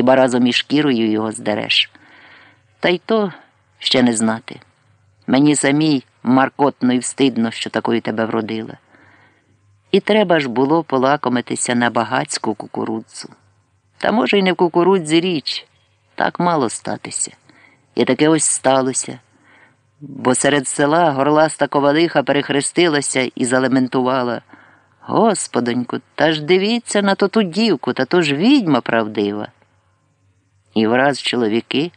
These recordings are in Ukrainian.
Хіба разом із шкірою його здереш? Та й то ще не знати. Мені самій маркотно і встидно, що такою тебе вродила. І треба ж було полакомитися на багацьку кукурудзу. Та може, й не в кукурудзі річ, так мало статися. І таке ось сталося. Бо серед села горласта ковалиха перехрестилася і залементувала. Господоньку, та ж дивіться на ту дівку, та то ж відьма правдива. І враз чоловіки,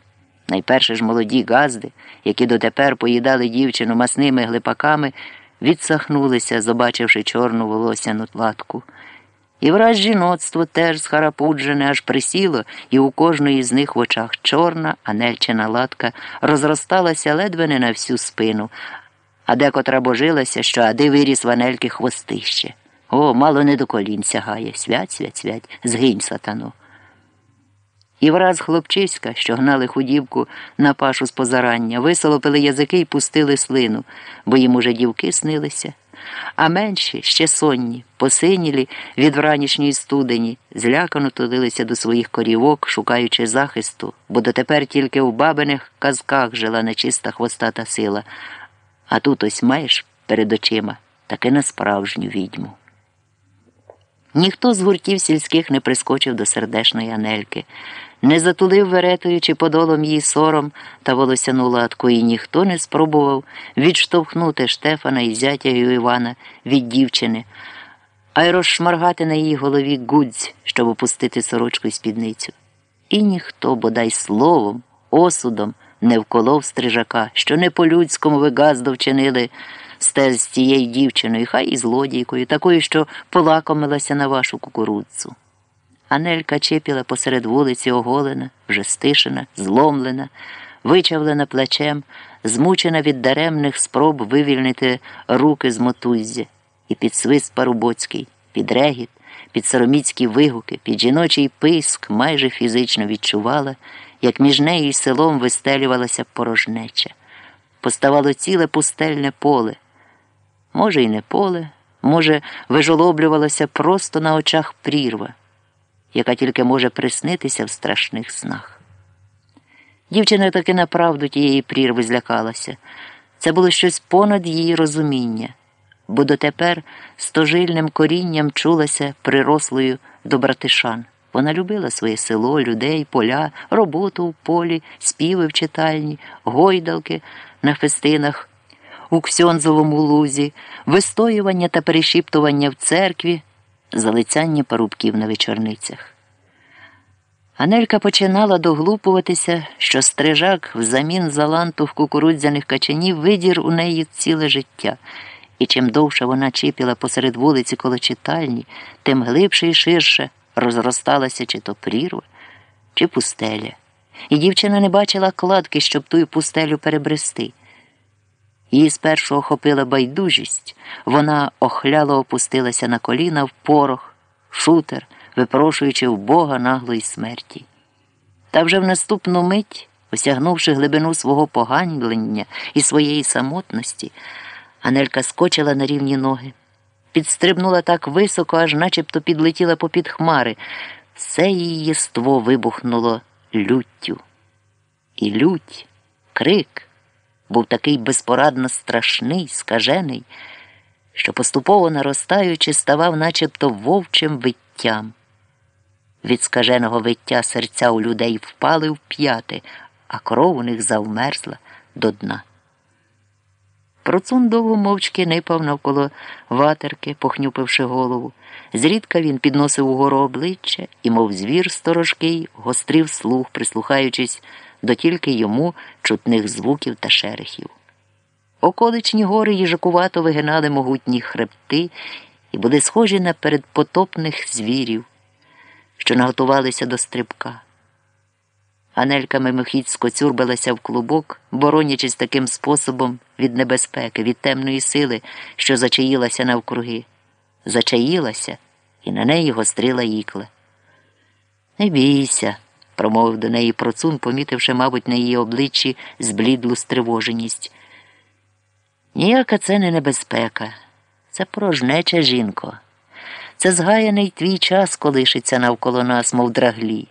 найперше ж молоді газди, які дотепер поїдали дівчину масними глипаками, відсахнулися, побачивши чорну волосяну латку. І враз жіноцтво теж схарапуджене аж присіло, і у кожної з них в очах чорна, анельчина латка розросталася ледве не на всю спину, а декотра божилася, що ади виріс в анельки хвостище. О, мало не до колін сягає. Свять, свять, свять, згинь сатану. І враз хлопчиська, що гнали худівку на пашу з позарання, висолопили язики і пустили слину, бо їм уже дівки снилися. А менші, ще сонні, посинілі від вранішньої студені, злякано тулилися до своїх корівок, шукаючи захисту, бо дотепер тільки в бабиних казках жила нечиста хвостата сила. А тут ось маєш перед очима таки на справжню відьму. Ніхто з гуртів сільських не прискочив до сердешної Анельки, не затулив веретою чи подолом її сором та волосяну латку, і ніхто не спробував відштовхнути Штефана і зятя Івана від дівчини, а й розшмаргати на її голові гудзь, щоб опустити сорочку і спідницю. І ніхто, бодай словом, осудом не вколов стрижака, що не по-людському ви газдо вчинили стез з тією дівчиною, хай і злодійкою, такою, що полакомилася на вашу кукурудзу. Анелька чепіла посеред вулиці оголена, вже стишена, зломлена, вичавлена плечем, змучена від даремних спроб вивільнити руки з мотуззя, і під свист парубоцький, під регіт, під сороміцькі вигуки, під жіночий писк майже фізично відчувала, як між нею і селом вистелювалася порожнеча. Поставало ціле пустельне поле. Може, й не поле, може, вижолоблювалася просто на очах прірва, яка тільки може приснитися в страшних снах. Дівчина таки направду тієї прірви злякалася. Це було щось понад її розуміння, бо дотепер стожильним корінням чулася прирослою до братишан. Вона любила своє село, людей, поля, роботу в полі, співи в читальні, гойдалки на фестинах у Ксьонзовому лузі, вистоювання та перешіптування в церкві, залицяння парубків на вечорницях. Анелька починала доглупуватися, що стрижак взамін заланту в кукурудзяних качанів видір у неї ціле життя, і чим довше вона чіпіла посеред вулиці коло читальні, тим глибше і ширше розросталася чи то прірва, чи пустеля. І дівчина не бачила кладки, щоб ту пустелю перебрести. Її спершу охопила байдужість, вона охляло опустилася на коліна в порох, шутер, випрошуючи в Бога наглої смерті. Та вже в наступну мить, осягнувши глибину свого поганьлення і своєї самотності, Анелька скочила на рівні ноги, підстрибнула так високо, аж начебто підлетіла попід хмари. Все її єство вибухнуло люттю. І лють, крик був такий безпорадно страшний, скажений, що поступово наростаючи, ставав начебто вовчим виттям. Від скаженого виття серця у людей впали в п'яти, а кров у них завмерзла до дна. Процун довго мовчки нипав навколо ватерки, похнюпивши голову. Зрідка він підносив угору обличчя і, мов звір сторожкий, гострив слух, прислухаючись до тільки йому чутних звуків та шерехів. Околичні гори їжакувато вигинали могутні хребти і були схожі на передпотопних звірів, що наготувалися до стрибка. Анелька мимохідь скоцюрбилася в клубок, боронячись таким способом від небезпеки, від темної сили, що зачаїлася навкруги. Зачаїлася і на неї гострила ікла. Не бійся промовив до неї процун, помітивши, мабуть, на її обличчі зблідлу стривоженість. Ніяка це не небезпека, це порожнеча жінко. Це згаяний твій час колишиться навколо нас, мов драглі.